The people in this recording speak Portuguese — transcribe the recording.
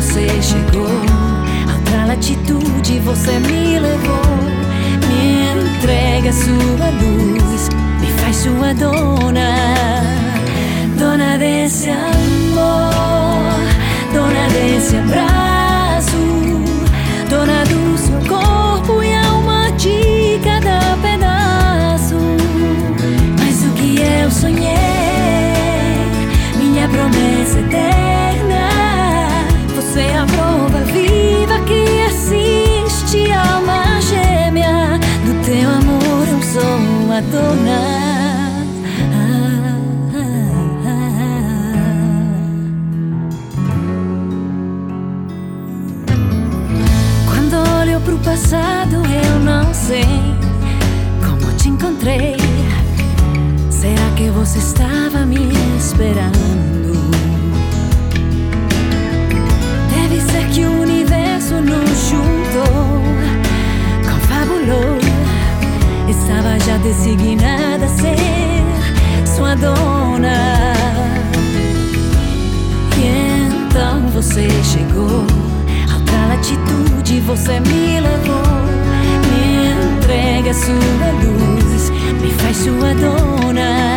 você chegou, outra latitude você me levou. Me entrega sua luz, me faz sua dona, dona desse amor, dona desse abraço, sou a dona. Ah. Quando olho pro passado, eu não sei como te encontrei. Será que você estava me esperando? Já designada a ser sua dona. E então você chegou, outra latitude você me levou. Me entrega sua luz, me faz sua dona.